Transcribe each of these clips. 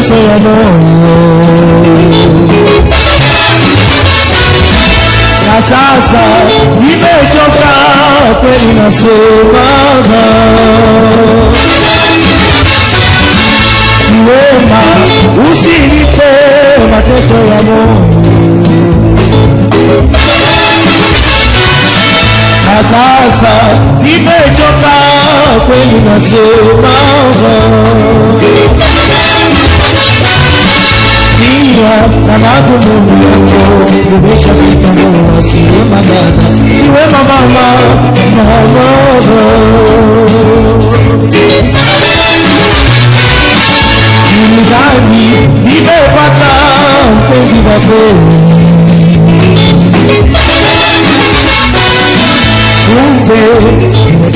você amor Na salsa e mete o capo ele nasceu mamão Se o cinema que foi amor Na e mete o capo ele nasceu فيها طلعت مهلك ببشرك وسوى مدانا سوى ماما ماما Ìdáàbí ilé pátá tó dìbò pé ó ń pè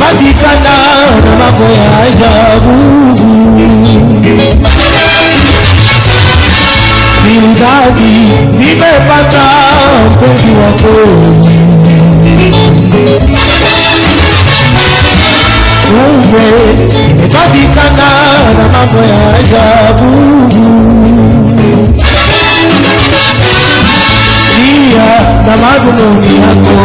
bá ti ká náà lọ́mọ kò yá ìjà búburú káàdì níbẹ̀ pátá ògbójú wọn kò ní. Òwe ìbábi kátà lọ́mọ bóyá ẹja búrú. Ìyá tàmádùnú ni a kọ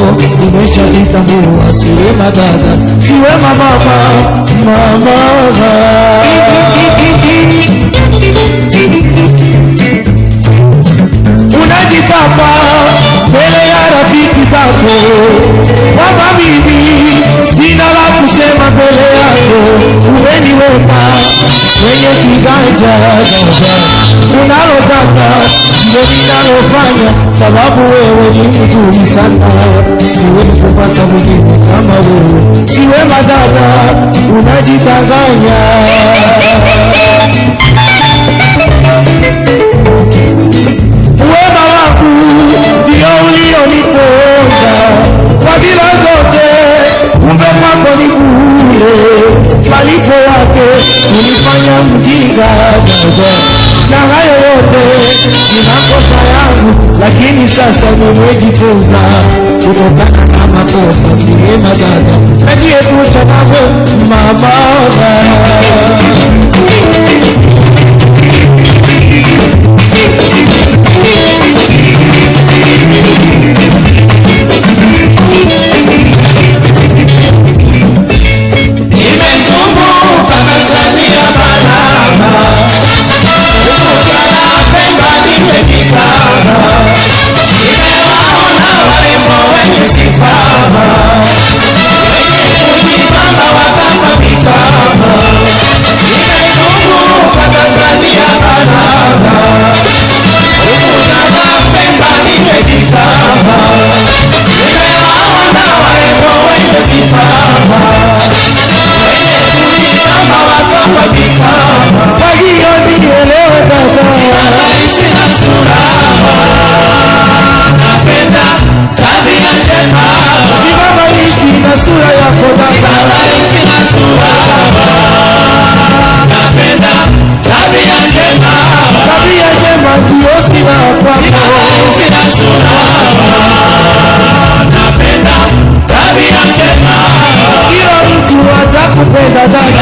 ìgbésẹ̀ ní tàbí wàásù rẹ̀ má dáadáa. Fìwé màmá ọmọ màmá ọ̀gá. Baba mbele ya rafiki zako Baba, mimi sina la kusema mbele yako, umeniweka kwenye kiganja Baba, unalotaka ndio ninalofanya, sababu wewe ni mzuri sana, siwezi kupata mwingine kama wewe, siwe madada, unajidanganya na hayo yote ni makosa yangu, lakini sasa nimejifunza kutokana na makosa, si madhara najiepusha navyo mabaya da da